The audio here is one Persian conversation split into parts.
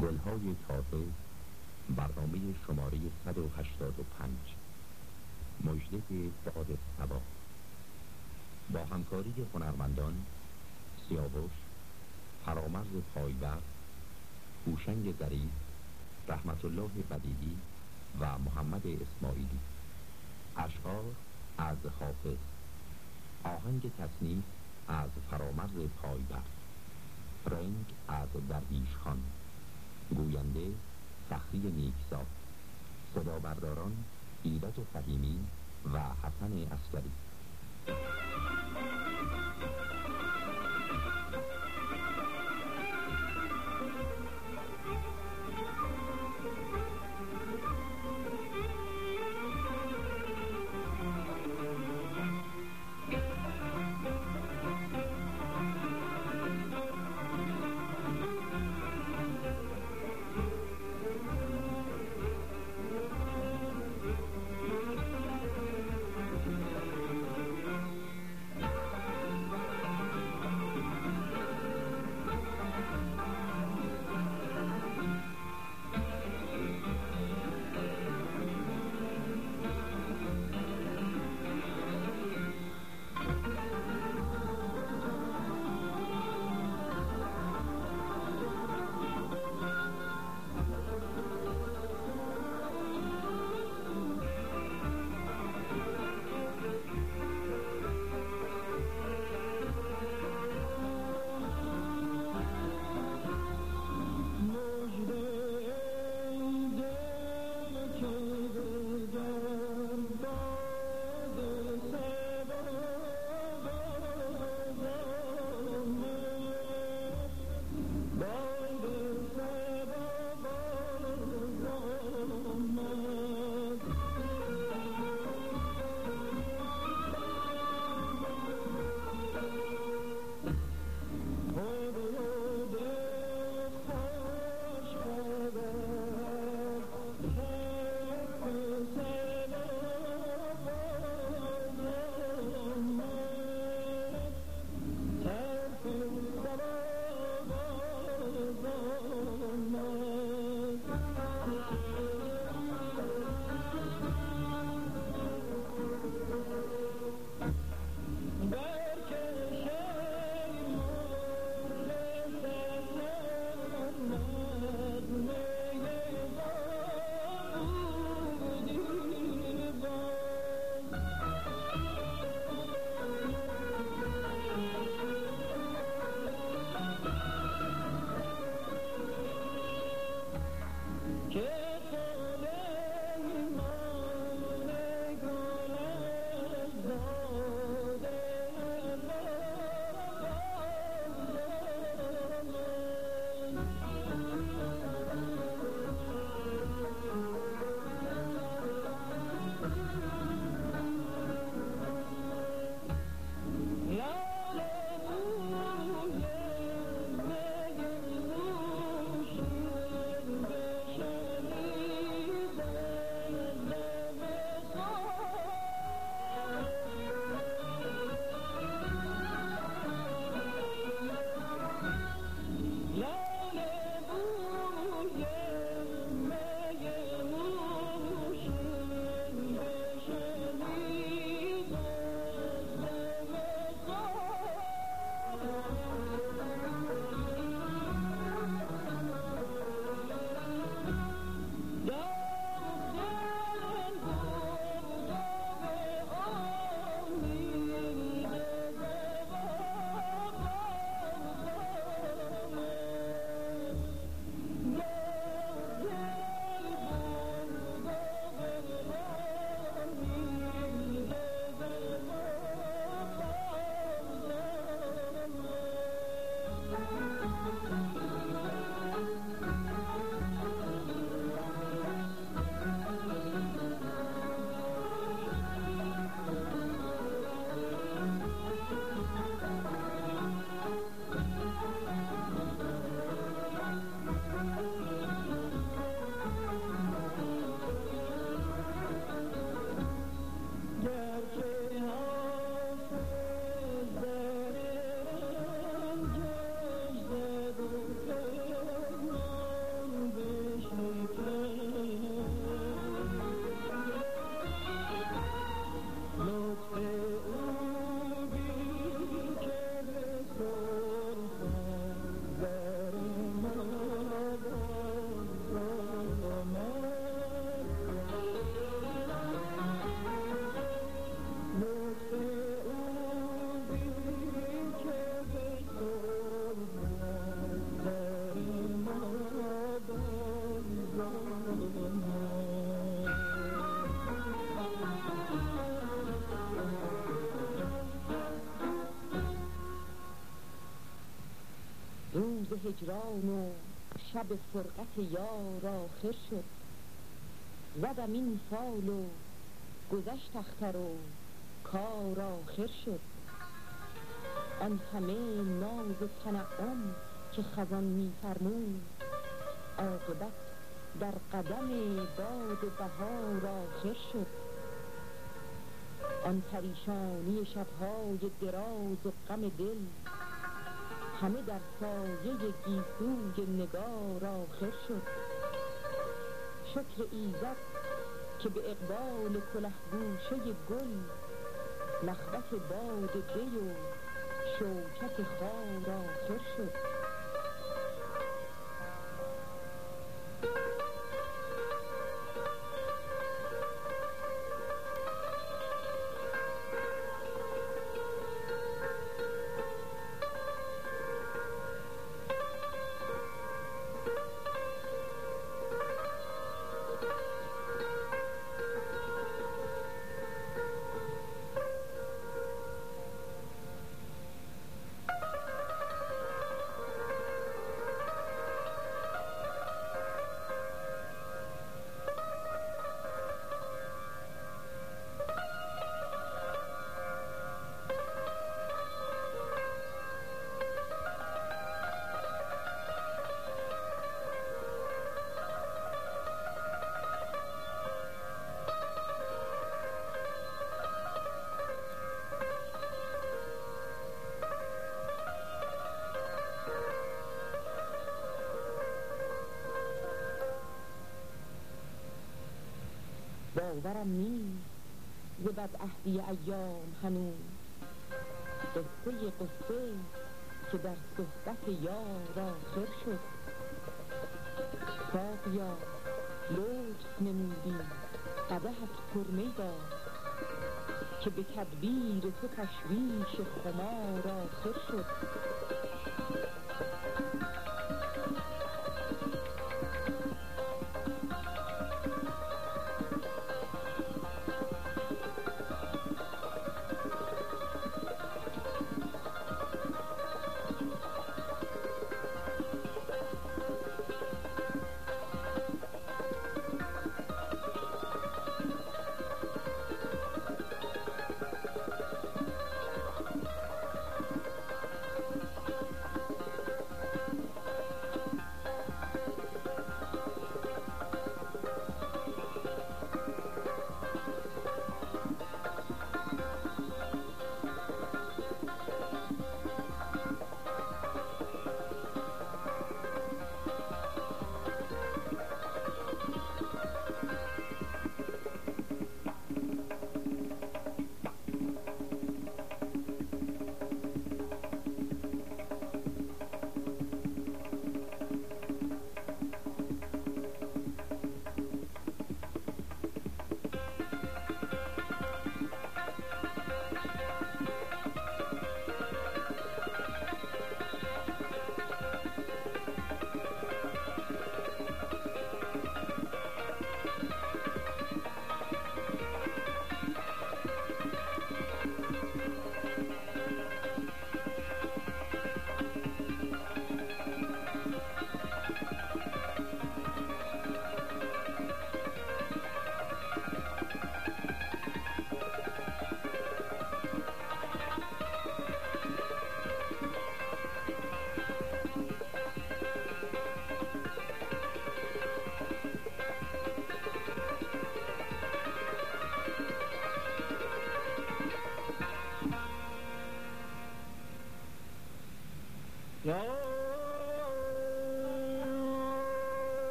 گلهای تازه برنامه شماره 185 مجده سعادت سبا. با همکاری هنرمندان سیاوش فرامرز پایبر هوشنگ زری رحمت الله بدیدی و محمد اسماعیلی. اشعار از حافظ. آهنگ تصنیف از فرامرز پایبر رنگ از درویش خان. گوینده فخری نیکزاد صدا برداران ایرج فهیمی و حسن اسکری هجران و شب فرقت یار آخر شد. زدم این سال و گذشت اختر و کار آخر شد. آن همه ناز تنعم که خزان میفرمود عاقبت در قدم باد بهار آخر شد. آن پریشانی شبهای دراز و غم دل همه در سایه گیسوی نگار آخر شد. شکر ایزد که به اقبال کله گوشه گل نخبت باد دی و شوکت خار آخر شد. باورم نیست. ز بدعهدی ایام هنوز. قصه قصه که در صحبت یار آخر شد. ساقیا لطف نمودی. قدهت پرمی داد که به تدبیر تو تشویش خمار آخر شد.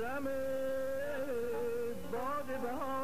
در قدم باد بهار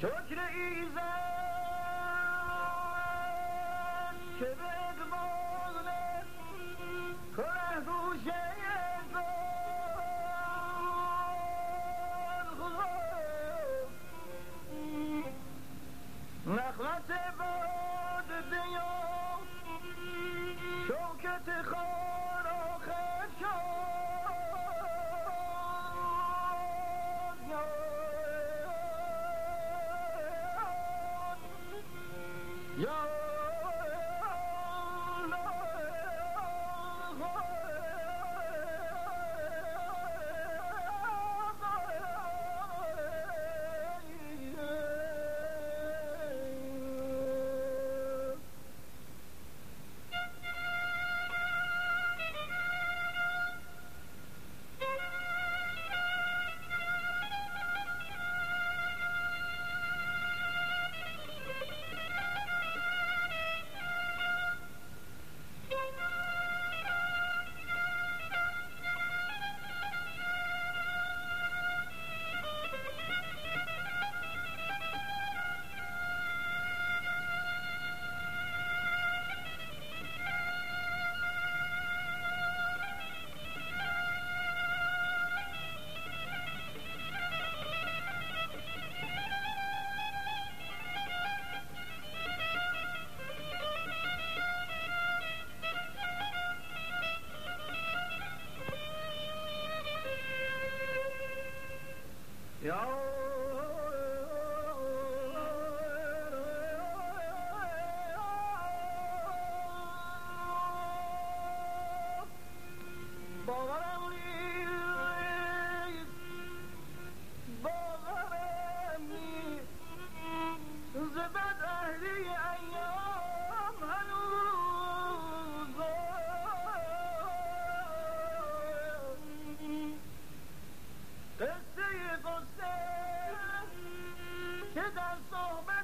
شکر ایزد که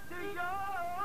to your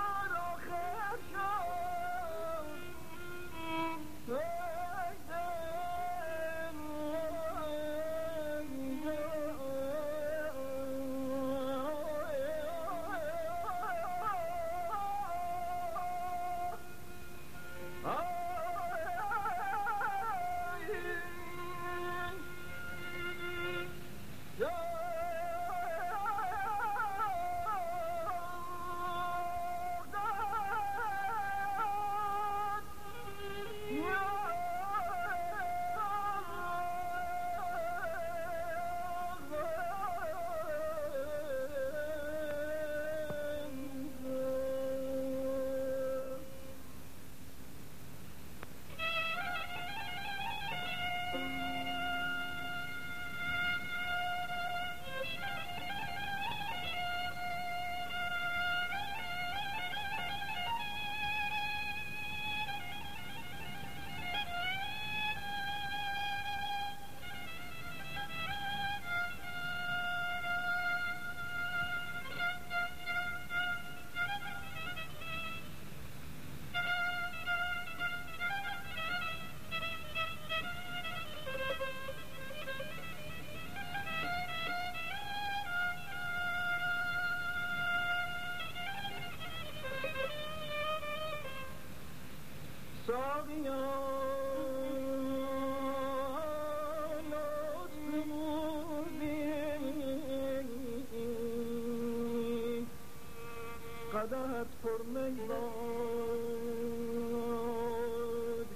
قدرت پرمی باد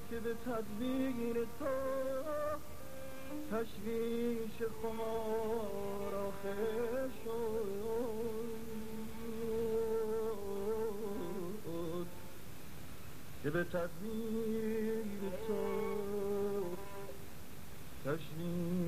که به تدبیر تو تشویش خمار آخر شد که به تدبیر تو تشویش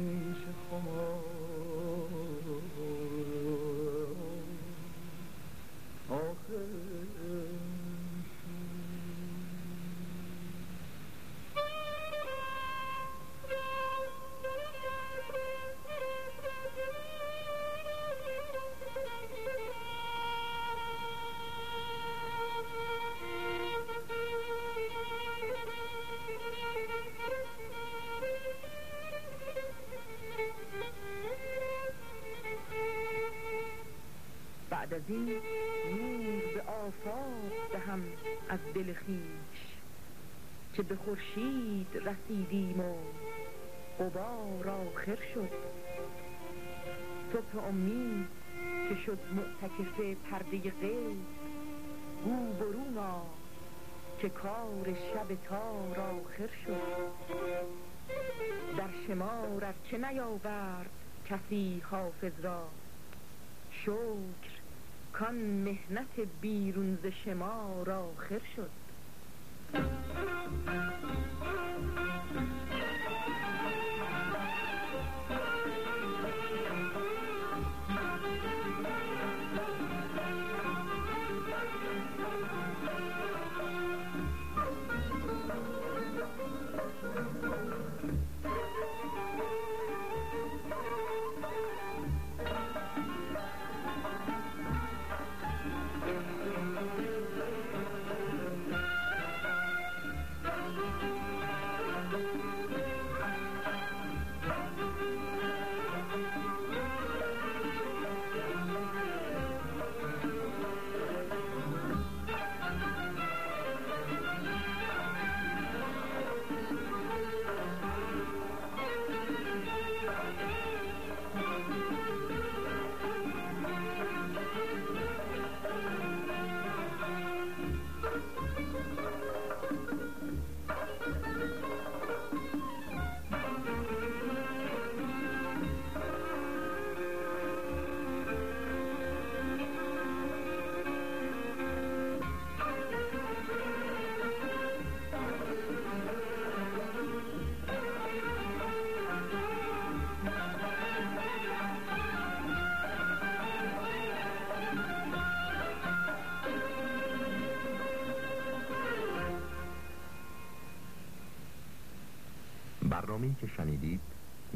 از این نور به آفاق دهم از دل خیش که به خورشید رسیدیم و غبار آخر شد. صبح امید که شد معتکف پرده غیب گو برون آ که کار شب تار آخر شد. در شمار چه نیاورد کسی حافظ را؟ شکر کان مهنت بیرون ز شمار آخر شد. برنامه که شنیدید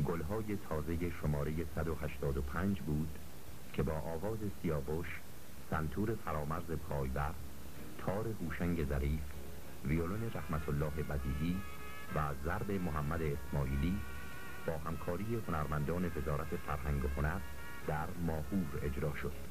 گلهای تازه شماره 185 بود که با آواز سیاوش سنتور فرامرز پایبر تار هوشنگ ظریف ویولون رحمت الله بدیهی و ضرب محمد اسماعیلی با همکاری هنرمندان وزارت فرهنگ و هنر در ماهور اجرا شد.